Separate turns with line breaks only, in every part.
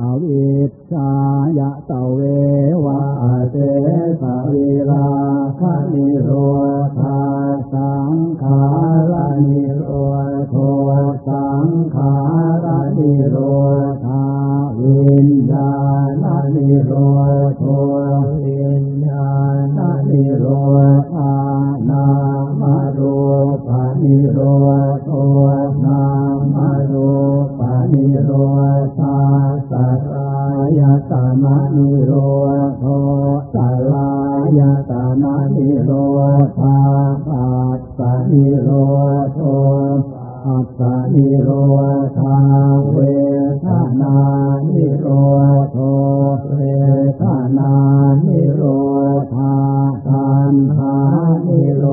อวิชชายะตเววะเตสวิราคนิโรธาสังขารานิโรโทสังขารานิโรธาวิญญาณนิโรโทวิญญาณนิโรธานามรูปนิโรโทนามรูป นิโรธาสัตรายตานานิโรโทสัลายตานานิโรธาปัสสนิโรโทอัสสนิโรธาเวทนานิโรโทเวทนานิโรธาทันหานิโร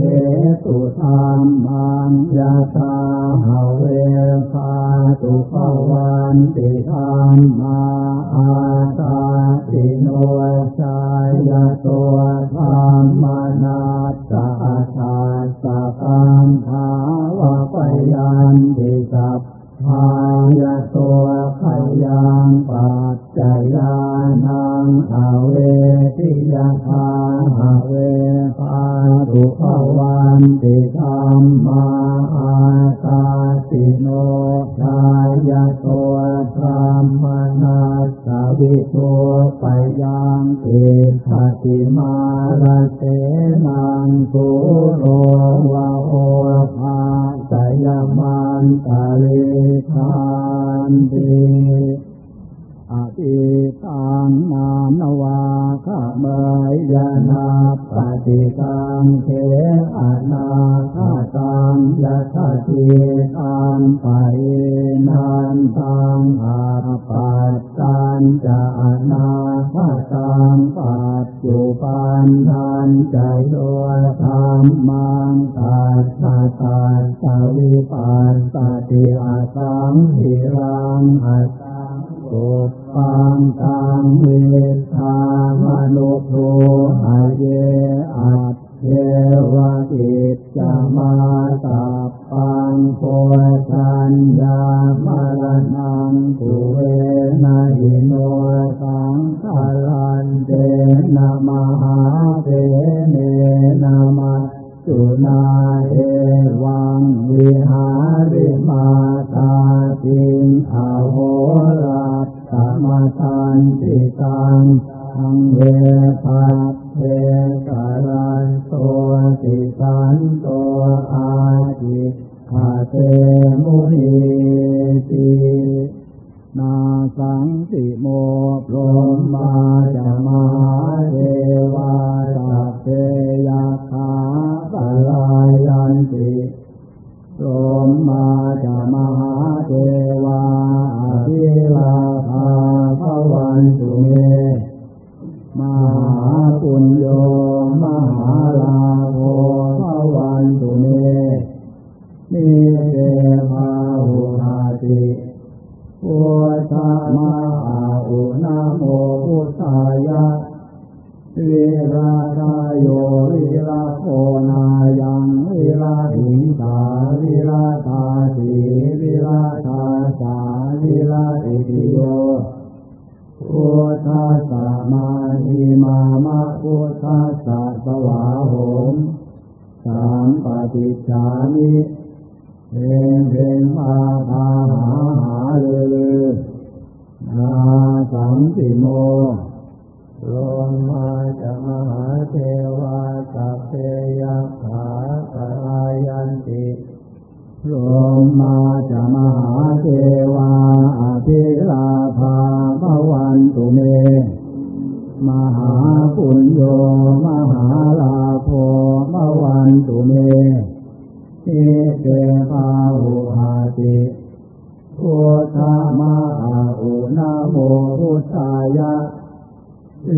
เหตุธรรมันยาตาหาเวปาตุภวันติธรรมาอาตาติโนสายะตัวธรรมนาสาตาสะปังภาวะปยันติสัพ พายะโตขยังปัจจยานังอาเวทิยาคาหาเวปาตุภวันติธรรมาอาตาติโนชายะโตธรรมนาสวิโตไปยังติภติมาลเสนังกุโรวะโอภาสยมันตาลิ शान्ति อติตังนามวาขะเมยยานาปฏิกังเทอนาคาตังยัตถิตังไปนันตังอาปัสสันจะอนาคาตังปัจจุปันทันจโยธรรมังตัสสะตัสสะวิปัสสติอาสังหิรังอาสังสุ ปังตังเวทามนุโทหะเยอัตเยวะกิจจามาตัปปังโพชัญญามรณังตุเวนะหิโนสังฆาลันเตนะมหาเตเนนะมัสสุนาเอวังวิหาริมาตาจิงอาโหรั ตตมตันติตังอังเวปัสเทสารันโตติสันโตอาจิคาเตมุนีตินาสังติโมพรหมาจะมาเทวาสัพเพยาคาปลายันติ สมมาจะมหาเทวาอภิลาภาพวันสุเม มหาปุญโยมหา ฏิจานิเพลงเพลงมาพาหาหาลือนาสังติโมลงมาจะมหาเทวาสัพเพยขาปรายันติลงมาจะมหาเทวาอภิลาภาภวันตุเม มหาปุญโยมหาลาโภมวันตุเมเอเตภาหุหาติพุทธมาอุนาโมพุทธายะ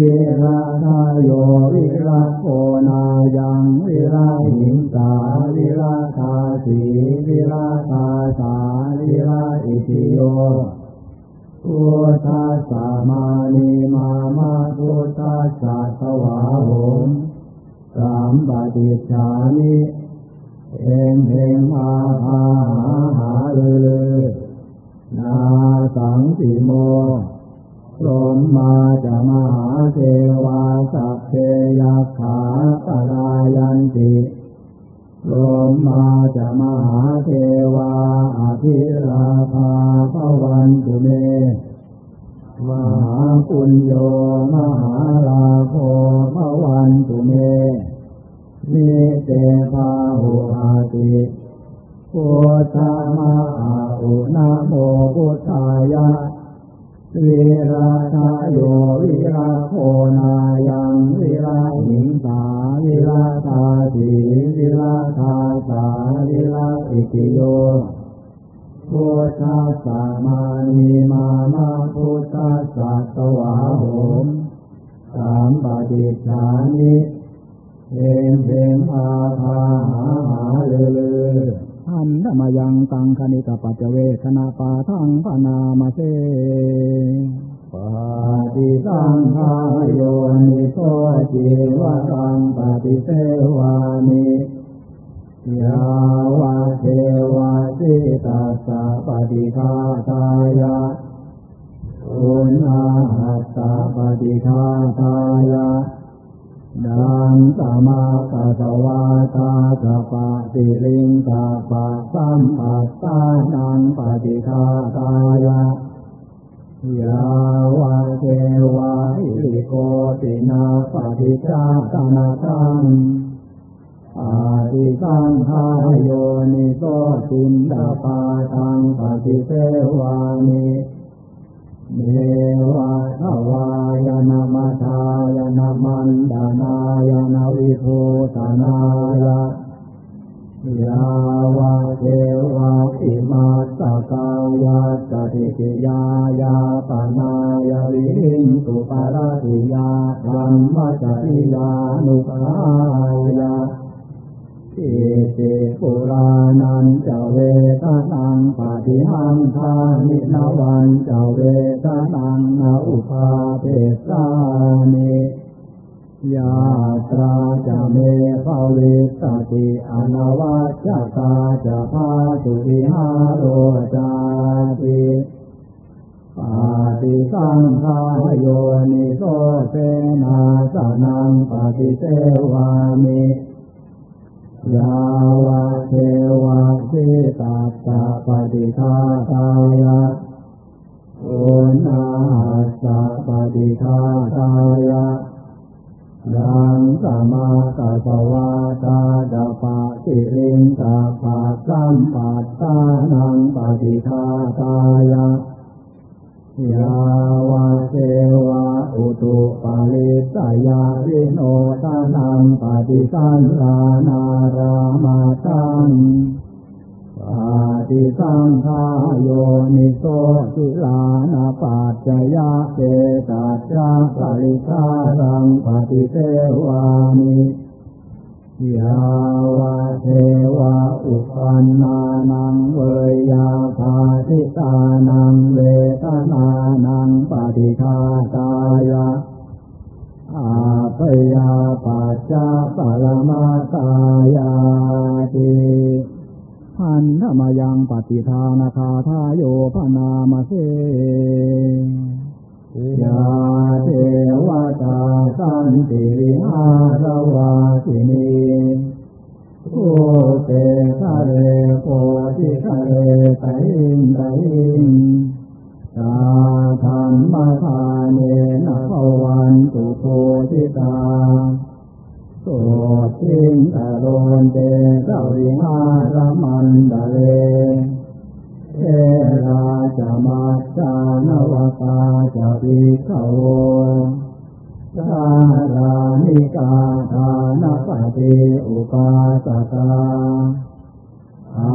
วิราทายโยวิราโคนายังวิราหิงสาวิราคาสีวิราคาสาวิราอิติโย พุทธัสสะมานีมามาพุทธัสสะสวาโหมสามปฏิจานิเองเพงมาพาหาหาเลยนาสังติโมลมมาจะมหาเทวาสัพเพยขาตลายันติลมมาจะมหาเทวาอภิลาภาภวันตุเม มหาปุญโยมหาลาโภภวันตุเมมิเตภาหุอาติพุทธมาอุนาโมพุทธายะวิราชโยวิราโคนายังวิราหิงสาวิราชาสีวิราชาสาวิราอิติโย พุทธัสสะมานีมามาพุทธัสสะสวาโหมสามปฏิจานิเพลงเพลงอาภาหาหาเลออันธมายังตังคณิกปัจเจเวคณะปาทังปนามาเสปฏิสังขายโยนิโสจิวะตังปฏิเสวานิ ยาวาเทวาสิตัสสะปฏิฆาตายะอุณาหัสสะปฏิฆาตายะดังสมาตัสวาตาสปะติลิงกาปะสัมปัสสานังปฏิฆาตายะยาวาเทวาอิโกตินาปฏิจาตนาตัง อาติสังขายโยนิโสตินดาปาทังปฏิเสวานิเนวะทวายนามาทายนามันดานายนาวิภูตนายะยาวะเทวะอิมาสกายาสติกิยายาปนายาวิหิงสุปาราติยาธรรมจริยานุปายา อิติปุรานันจะเวทนังปฏิหังทานินวันจะเวทนังนาอุปาเทสานิยาตราจะเมภาวิสติอนวัจตาจะพาสุวิหารโรจาติปาติสังขายโยนิโสเสนาสนังปฏิเสวามิ ยาวะเทวะสิตัสสะปฏิฆาตายะอุณาหัสสะปฏิฆาตายะดังสมาตัสวาตาดาปะสิลิงตาปะสัมปัตตานังปฏิฆาตายะ ยาวะเทวะอุตุปาลิสยาวิโนทานังปฏิสันลานารามาตังปฏิสังขายโยนิโสสิลานาปัจจยะเตตัจจาปริคารังปฏิเทวานิ ยาวะเทวะอุปันนานังเวยาภาทิตานังเวทนานังปฏิฆาตายะอาปยาปัจจาปรมาตายาติหันธมายังปฏิทานาคาทาโยพนามเส ยาเทวตาสันติวิหารวาสินีผู้เป็นทะเลโพธิทะเลไตอินไตอินตาธรรมทานเนนภวันตุโพธิตาโสทินตะโลนเตสวิหารมันดาเล เทราจะมาจานวตาจะวิขโวสารานิกาทานปฏิอุปาสกาอา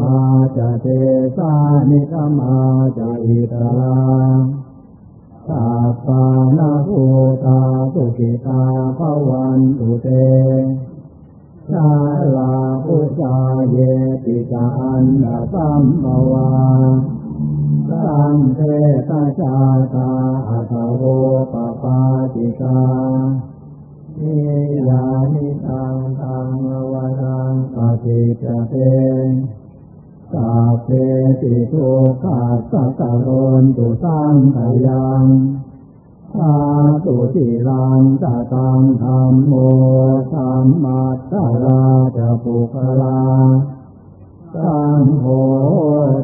มาจะเตสานิกมาจะอิตราตาปานาภูตาสุขิตาภวันตุเต ชาลาปุจาเยติจาอันดาสัมภวาสังเทตาชาตาอัตโวปปาติกานิยานิตังตังวรังปฏิจเตสาเพติทุกขาสัตโรนตุสังขยัง สาตุสิลังตะตังธรรมโมสัมมาตาราจปุคลาสังโฆ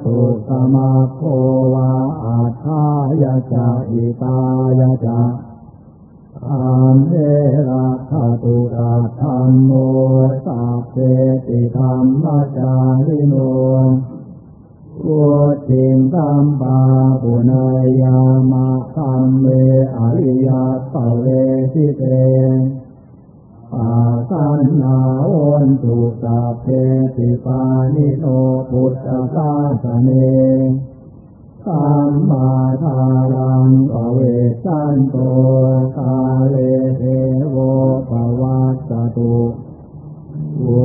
ตุสมาโควาอาทายะจะอิตายะจะธรรมเทระคาตุระธรรมโมสัพเพติธรรมจาริโน วุติงตัมปาปุณยามะธรรมเมอริยปเวทิเตปัสสันนาวันตุสัพเพติปานิโนพุทธศาสเนสัมมาทารังอเวสันโตกาเลเทโวปวัสตุ วุ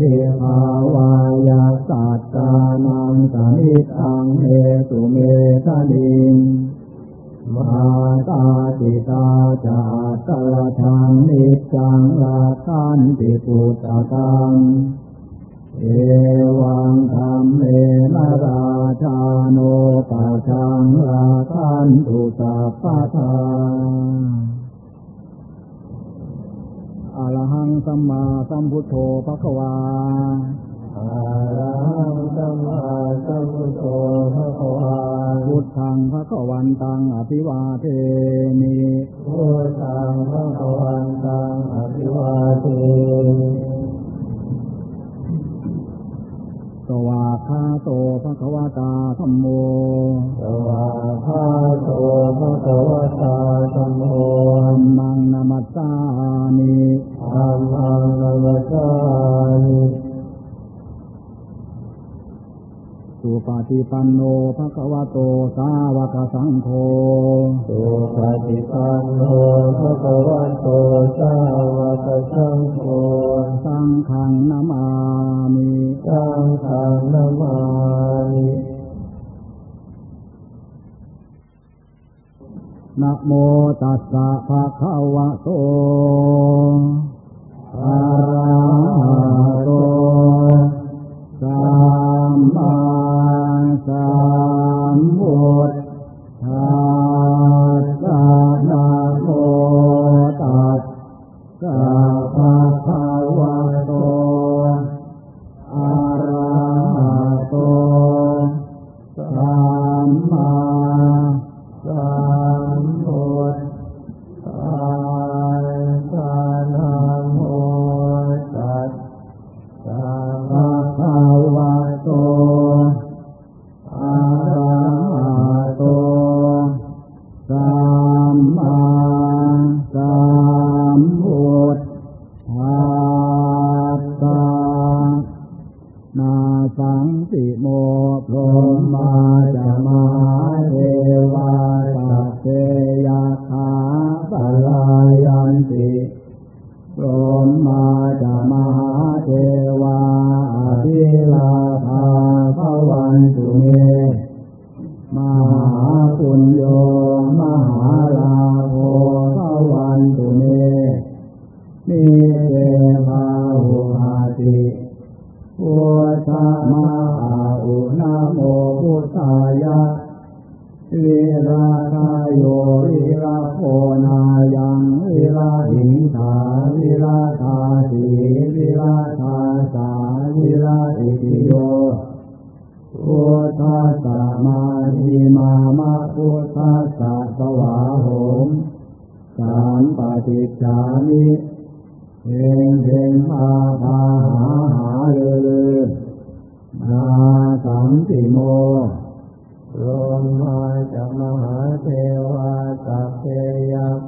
ฒิภาวายาสัตตานังสมิตังเอตุเมตานิงมาตาติตาจาตละทังนิจังลาทันติปุตตะงเอวังธรรมเมนาราชาโนปัชังลาทันตุสัพพะ ทาอรหังสัมมาสัมพุทโธภควาอรหังสัมมาสัมพุทโธภควาพุทธังภควันตังอภิวาเทมิพุทธังภควันตังอภิวาเทมิ สวาคาโตภควตาธรรมโม สวาคาโตภควตาธรรมโมมังนามัสสามิธรรมังนามัสสามิ สุปฏิปันโนภควโตสาวกสังโฆสุปฏิปันโนภควโตสาวกสังโฆสังฆังนามามิสังฆังนามามินะโมตัสสะภะคะวะโตอะระหะโตสัมมา สัมพุท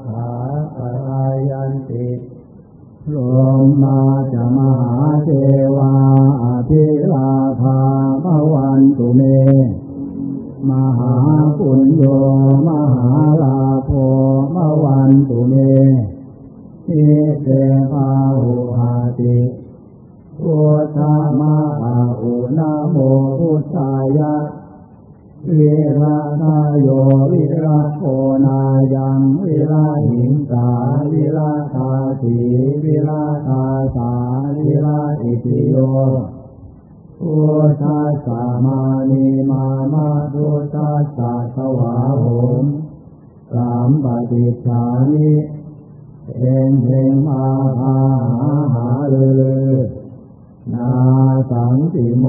ขาปรายันติรมมาจามหาเทวาอภิลาภาภวันตุเม มหาปุญโยมหาลาโภมวันตุเมทิเตภาหุหาติพุทธมาอุนาโมพุทธายะ วิราทาโยวิราโคนายังวิราหิงสาวิราทาสีวิราทาสาวิราอิติโยพุทธัสสะมานีมามาพุทัสสะสวาโหมสามปฏิจจานิเองเพงมาหาหาหาเลือนาสังติโม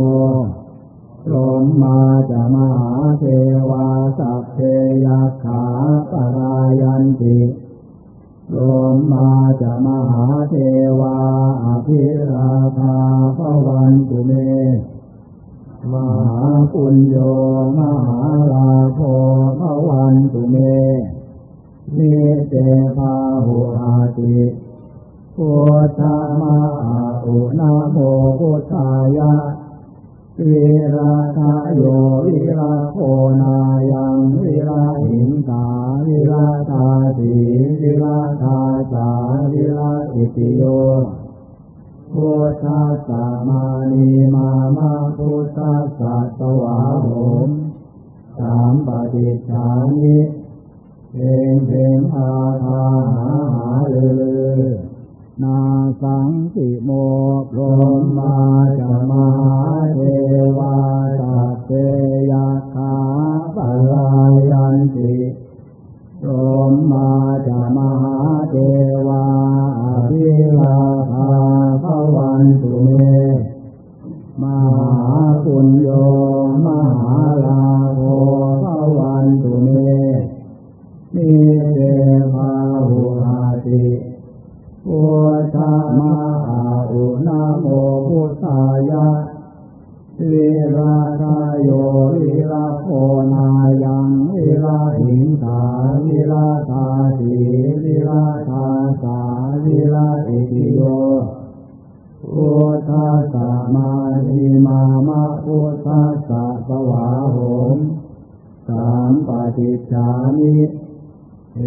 ลมมาจะมหาเทวาสัพเพยัคขาปรายันติลมมาจะมหาเทวาอภิราภาภวันตุเม มหาปุญโยมหาลาโภภวันตุเมนิเตภาหุอาติพุทธมาอุนาโมพุทธายะ วิราทาโยวิราโคนายังวิราหิงสาวิราทาสีวิราทาสาวิราอิติโยพุทธัสสะมานีมามาพุทธัสสะสวาโหมสามปฏิจานิเพงเพงอาภาหาหาเลือนาสังสิโมพรมา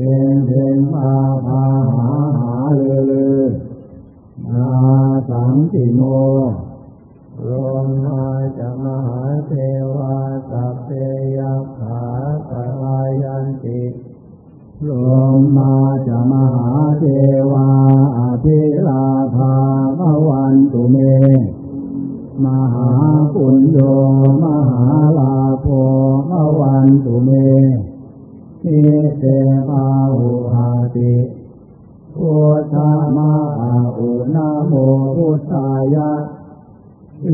เพงเพงอาภาหาหาเลอนาสังติโมรวมมาจากมหาเทวาสัพเพยัคขาปรายันติลมมาจะมหาเทวาอภิลาภาภวันตุเม มหาปุญโยมหาลาโภภวันตุเม นิเตภาหุหาติพุทธมหาอุนาโมพุทธายะ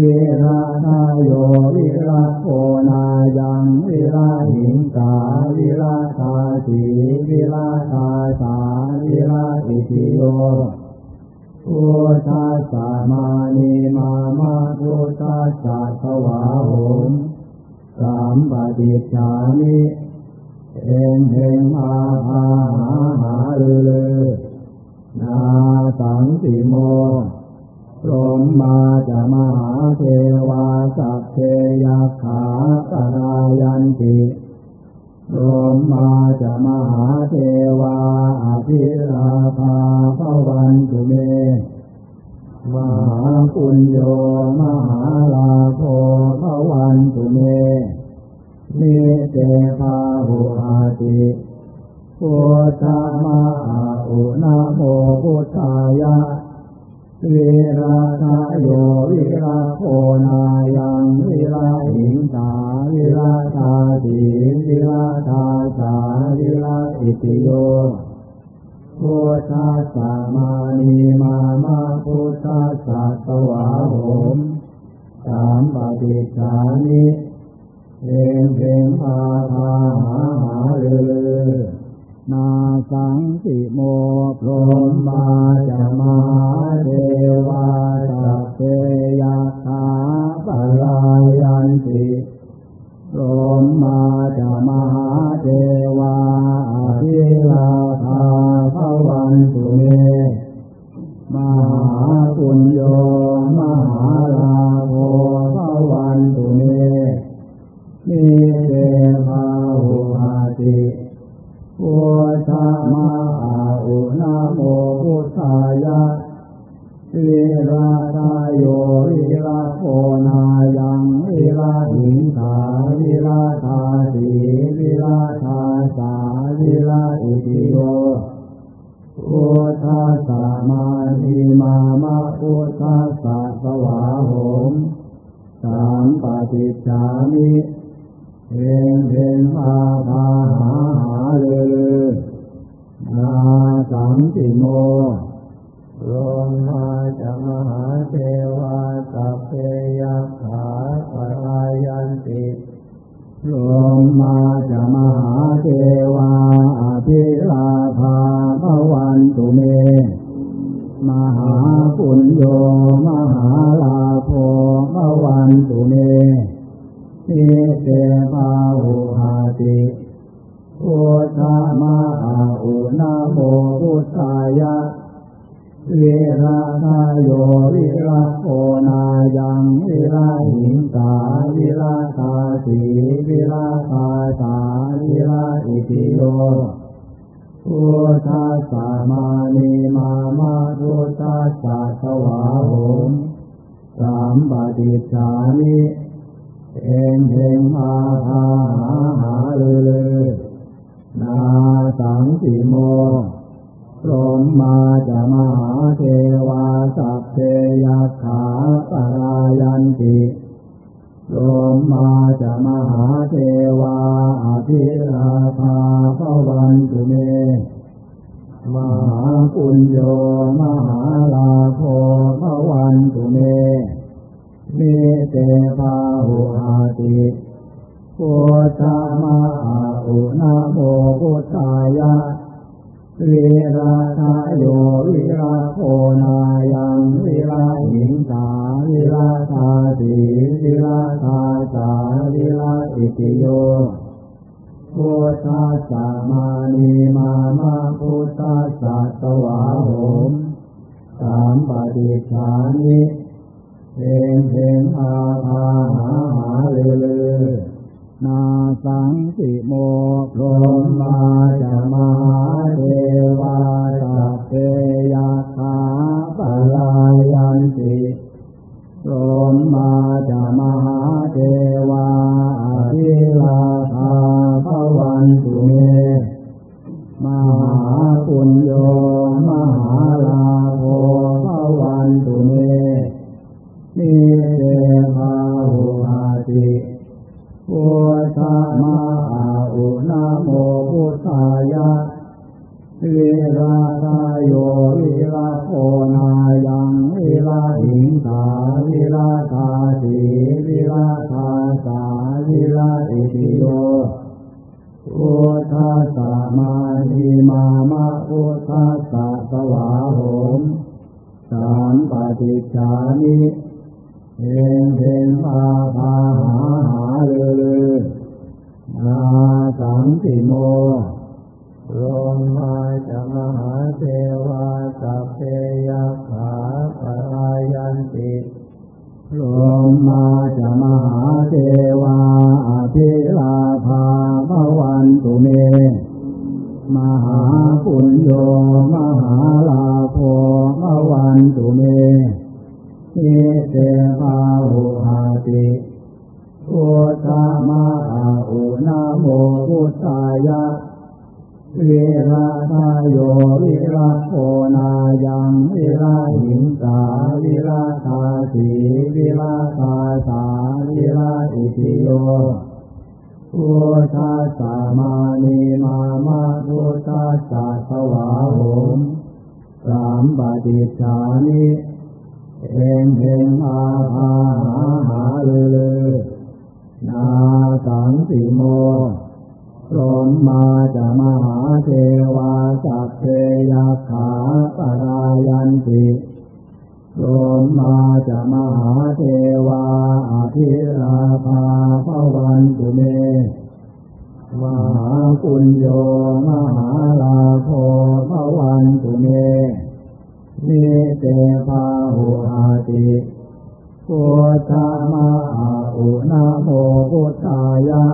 วิราทายโยวิราโคนายังวิราหิงสาวิราทาสีวิราทาสาวิราอิติโยพุทธัสสะมานีมามาพุทธัสสะสวาโหมสามปฏิจจานิ เองเฮงอาภาหาหาเลือนาสังติโมพรมมาจะมหาเทวาสัพเพยัคขาปรายันติพรมมาจะมหาเทวาอภิราภาภวันตุเม มหาปุญโยมหาลาโภภวันตุเม นิเตภาหุอาติพุทธมหาอุนาโมพุทธายะวิราทายโยวิราโคนายังวิราหิงสาวิราทาสีวิราทาสาวิราอิติโยพุทธสสะมานีมามาพุทธสสะสวาโหมสามปฏิจานิ เพลงเพลงพาพาหาหาเรือนาสังสิโมพรหมาจะมาเทวาสัพเพยาคาปลายันติพรหมาจะมาเทวาอภิลาภาภวันตุเมมหาปุญโยมหาลาโภภวันตุเม นิเตภาหุหาติพุทธมาอุนาโมพุทธายะวิราทายโยวิราโคนายังวิราหิงสาวิราธาสีวิราธาสาวิราอิติโยพุทธสสะมาธิมามาพุทธัสสะสวาหมสามปฏิจามิ เพลงเพลงพาพาหาหาเรือนาสังติโมลงมาจะมหาเทวาสัพเพยักขาปรายันติลงมาจะมหาเทวาอภิลาภาภวันตุเม มหาปุญโยมหาลาโภภวันตุเม นิเตภาหุหาติพุทธมาอุนาโมพุทธายะวิราทายโยวิราโคนายังวิราหิงสาวิราคาสีวิราคาสาวิราอิติโยพุทธสสะมานีมามาพุทธัสสะสวาหมสามปฏิจานิ เองเพลงพาพาหาหาเรือนาสังสีโมพรหมาจะมหาเทวาสัพเพยัคขาปรายันติพรหมาจะมหาเทวาอภิราภาภวันตุเมมหาปุญโยมหาลาโภภวันตุเม มิเตภาหุหาติพุทธมาอุนาโมพุทธายะวิราทายโยวิราโคนายังวิราหิงสาวิราธาสีวิราธาสาวิราอิติโยพุทธัสสะมานีมามาพุทธัสสะสวาโหมสามปฏิจานิ เพลงเพลงอาภาหาหาเรือนาสังสิโมพรหมาจะมาเทวาสัพเพยาคาปลายันติพรหมาจะมาเทวาอภิลาภาภวันตุเมมหาปุญโยมหาลาโภภวันตุเม นิเตภาหุหาติพุทธมาอุนาโมพุทธายะวิราทายโยวิราโคนายังวิราหิงสาวิราธาสีวิราธาสาวิราอิติโยพุทธสสะมาธิมามาพุทธสสะสวาหมสามปฏิจานิ เพลงเพลงพาพาหาหาเรือนาสังสิโมลงมาจะมหาเทวาสัพเพยัคขาปรายันติลงมาจะมหาเทวาอภิลาภาภวันตุเม มหาปุญโยมหาลาโภภวันตุเม นิเตภาหุหาติพุทธมาอุนาโมพุทธายะวิราทายโยวิราโคนายังวิราหิงสาวิราธาสีวิราธาสาวิราอิติโยพุทธัสสะมานีมามาพุทธัสสะสวาหมสามปฏิชานิ เองเองอาภาหาหาเลอนาสังสิโมพรมมาจะมหาเทวาสัพเพยาขาปรายันติพรมมาจะมหาเทวาอภิราภาภวันตุเมมหาปุญโยมหาลาโภภวันตุเม นิเตภาหุอาติพุทธมาอุนาโมพุทธายะ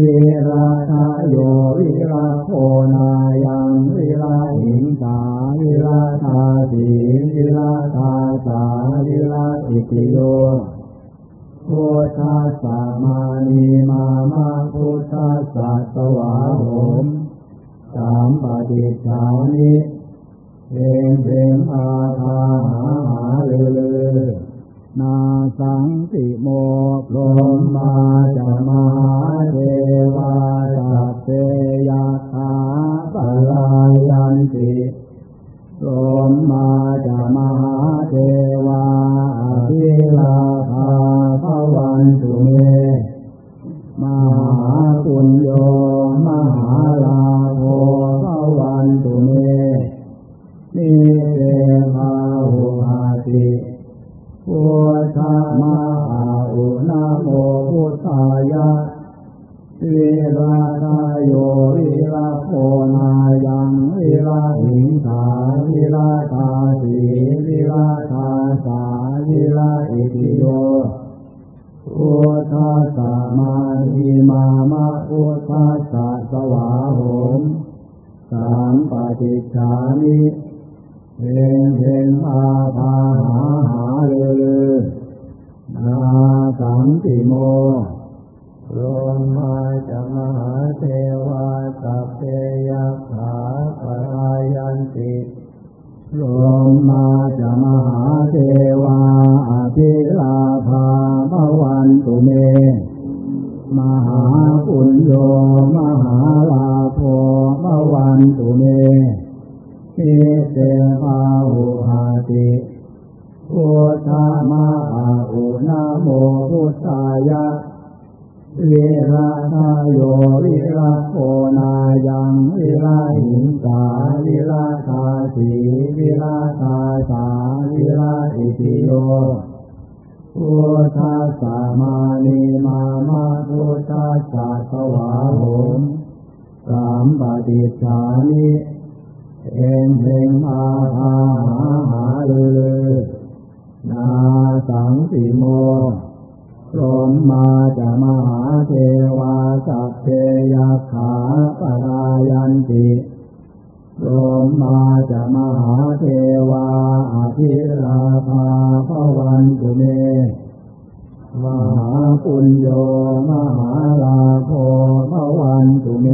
วิราชโยวิราโคนายังวิราหิงสาวิราชาสีวิราชาสาวิราอิติโยพุทธัสสะมานีมามาพุทธัสสะสวาโหมสามปฏิชานิ เพงเพงอาภาหาหาเลอเลอนาสังติโมพรมมาจะมาเทวาสัพเพยาคาปลายันติพรหมมาจะมาเทวาอภิลาภาภวันตุเม มหาปุญโย มหาปุญโยมหาลาโภภวันตุเมทิเตภาหุหาติพุทธมาอุนาโมพุทธายะวิราชโยวิราโคนายังวิราหิงสาวิราชาสีวิราชาสาวิราอิติโย พุทธัสสะมานีมามาพุทธัสสะสวาโหมสามปฏิชานิเองเพงอาภาหาหาเลอนาสังสิโมพรมมาจะมหาเทวาสัพเพยาขาปรายันติ โรมมาจะมหาเทวาอภิราภาภวันตุเมมหาปุญโยมหาลาโภภวันตุเม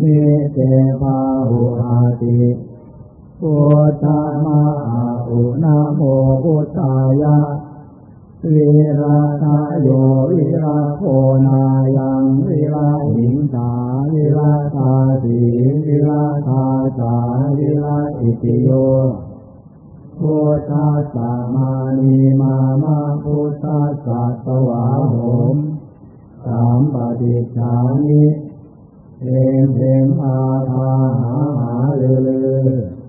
นิเตภาหุอาติพุทธมาอุนาโมพุทธายะ วิราชโยวิราโคนายังวิราหิงสาวิราชาสีวิราชาสาวิราอิติโยโพธัสสะมานีมามาพุทธัสสะสวาหมสามปฏิชานิเพงเพงอาภาหาหาเลอเลอ